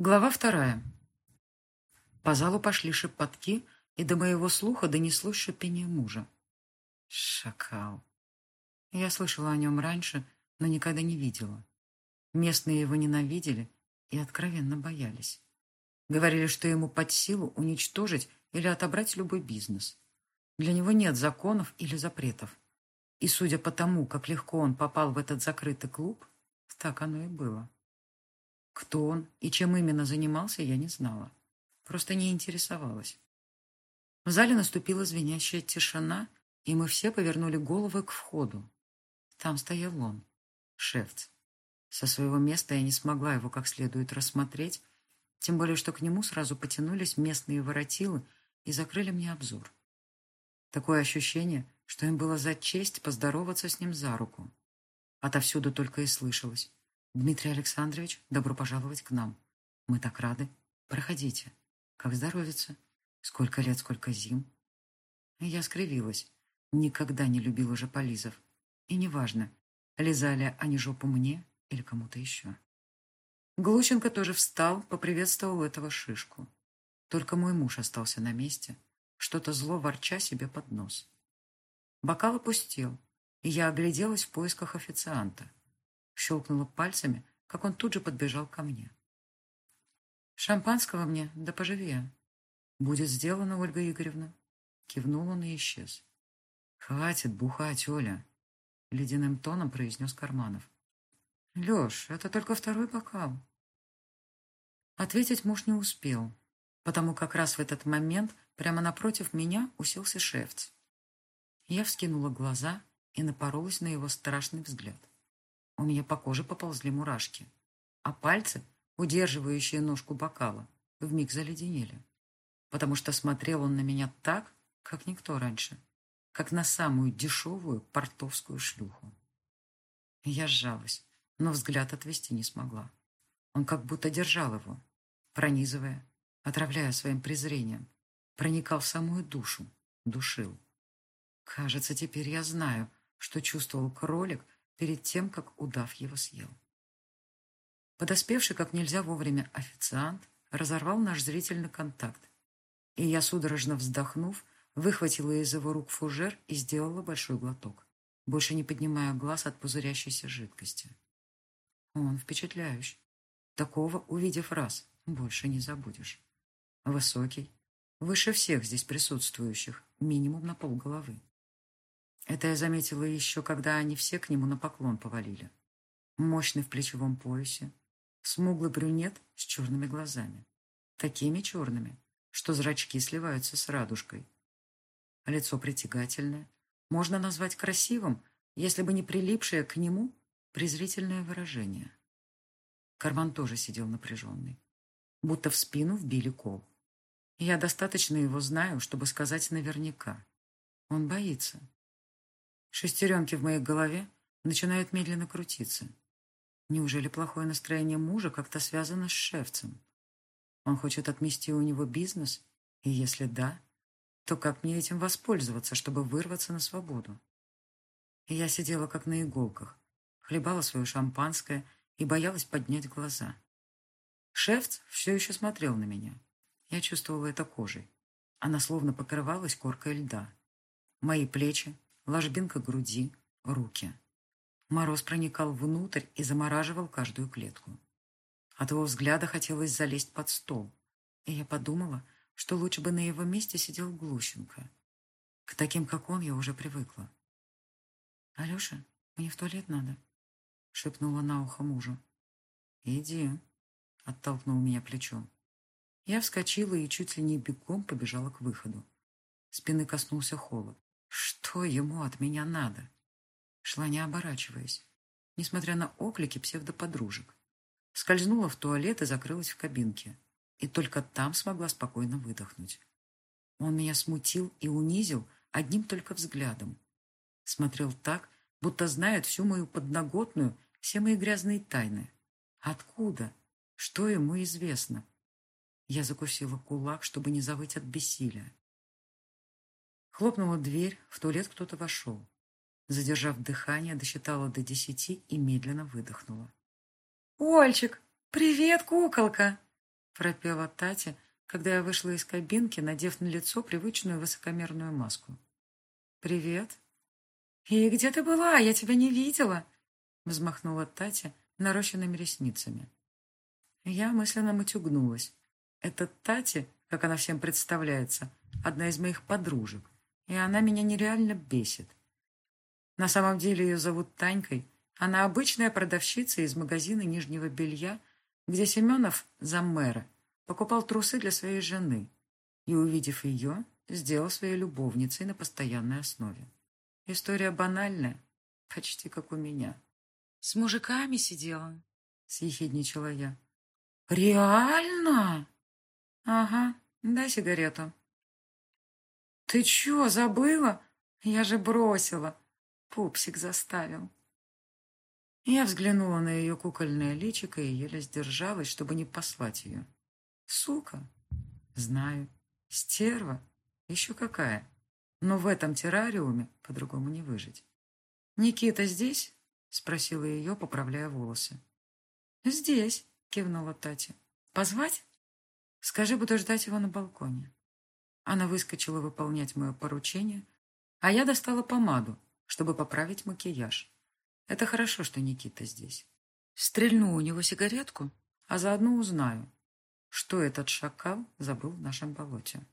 Глава вторая. По залу пошли шепотки, и до моего слуха донеслось шипение мужа. Шакал. Я слышала о нем раньше, но никогда не видела. Местные его ненавидели и откровенно боялись. Говорили, что ему под силу уничтожить или отобрать любой бизнес. Для него нет законов или запретов. И судя по тому, как легко он попал в этот закрытый клуб, так оно и было. Кто он и чем именно занимался, я не знала. Просто не интересовалась. В зале наступила звенящая тишина, и мы все повернули головы к входу. Там стоял он, Шефц. Со своего места я не смогла его как следует рассмотреть, тем более, что к нему сразу потянулись местные воротилы и закрыли мне обзор. Такое ощущение, что им было за честь поздороваться с ним за руку. Отовсюду только и слышалось. «Дмитрий Александрович, добро пожаловать к нам. Мы так рады. Проходите. Как здоровится? Сколько лет, сколько зим?» Я скривилась. Никогда не любила жополизов. И неважно, лизали они жопу мне или кому-то еще. Глущенко тоже встал, поприветствовал этого шишку. Только мой муж остался на месте, что-то зло ворча себе под нос. Бокал опустел, и я огляделась в поисках официанта щелкнула пальцами, как он тут же подбежал ко мне. «Шампанского мне, да поживее. Будет сделано, Ольга Игоревна». Кивнул он и исчез. «Хватит бухать, Оля», — ледяным тоном произнес Карманов. «Леш, это только второй бокал». Ответить муж не успел, потому как раз в этот момент прямо напротив меня уселся шефц. Я вскинула глаза и напоролась на его страшный взгляд. У меня по коже поползли мурашки, а пальцы, удерживающие ножку бокала, вмиг заледенели, потому что смотрел он на меня так, как никто раньше, как на самую дешевую портовскую шлюху. Я сжалась, но взгляд отвести не смогла. Он как будто держал его, пронизывая, отравляя своим презрением, проникал в самую душу, душил. Кажется, теперь я знаю, что чувствовал кролик, перед тем, как удав его съел. Подоспевший как нельзя вовремя официант разорвал наш зрительный контакт, и я, судорожно вздохнув, выхватила из его рук фужер и сделала большой глоток, больше не поднимая глаз от пузырящейся жидкости. Он впечатляющий. Такого, увидев раз, больше не забудешь. Высокий, выше всех здесь присутствующих, минимум на полголовы. Это я заметила еще, когда они все к нему на поклон повалили. Мощный в плечевом поясе, смуглый брюнет с черными глазами. Такими черными, что зрачки сливаются с радужкой. Лицо притягательное, можно назвать красивым, если бы не прилипшее к нему презрительное выражение. Карман тоже сидел напряженный, будто в спину вбили кол. Я достаточно его знаю, чтобы сказать наверняка. Он боится. Шестеренки в моей голове начинают медленно крутиться. Неужели плохое настроение мужа как-то связано с шефцем? Он хочет отмести у него бизнес? И если да, то как мне этим воспользоваться, чтобы вырваться на свободу? И я сидела как на иголках, хлебала свое шампанское и боялась поднять глаза. Шефц все еще смотрел на меня. Я чувствовала это кожей. Она словно покрывалась коркой льда. Мои плечи, ложбинка груди, руки. Мороз проникал внутрь и замораживал каждую клетку. От его взгляда хотелось залезть под стол, и я подумала, что лучше бы на его месте сидел Глущенко. К таким, как он, я уже привыкла. «Алеша, мне в туалет надо», — шепнула на ухо мужу. «Иди», — оттолкнул меня плечом. Я вскочила и чуть ли не бегом побежала к выходу. Спины коснулся холод. Что ему от меня надо? Шла не оборачиваясь, несмотря на оклики псевдоподружек. Скользнула в туалет и закрылась в кабинке. И только там смогла спокойно выдохнуть. Он меня смутил и унизил одним только взглядом. Смотрел так, будто знает всю мою подноготную, все мои грязные тайны. Откуда? Что ему известно? Я закусила кулак, чтобы не завыть от бессилия. Хлопнула дверь, в туалет кто-то вошел. Задержав дыхание, досчитала до десяти и медленно выдохнула. «Ольчик, привет, куколка!» пропела Татя, когда я вышла из кабинки, надев на лицо привычную высокомерную маску. «Привет». «И где ты была? Я тебя не видела», — взмахнула Татя нарощенными ресницами. Я мысленно матюгнулась. Это Тати, как она всем представляется, одна из моих подружек, и она меня нереально бесит. На самом деле ее зовут Танькой. Она обычная продавщица из магазина нижнего белья, где Семенов, заммэра, покупал трусы для своей жены и, увидев ее, сделал своей любовницей на постоянной основе. История банальная, почти как у меня. «С мужиками сидела», — съехидничала я. «Реально?» «Ага, дай сигарету». «Ты чё, забыла? Я же бросила. Пупсик заставил». Я взглянула на ее кукольное личико и еле сдержалась, чтобы не послать ее. Сука. Знаю. Стерва. Еще какая. Но в этом террариуме по-другому не выжить. «Никита здесь?» — спросила ее, поправляя волосы. «Здесь», — кивнула Татья. «Позвать?» «Скажи, буду ждать его на балконе». Она выскочила выполнять мое поручение, а я достала помаду, чтобы поправить макияж. Это хорошо, что Никита здесь. Стрельну у него сигаретку, а заодно узнаю, что этот шакал забыл в нашем болоте.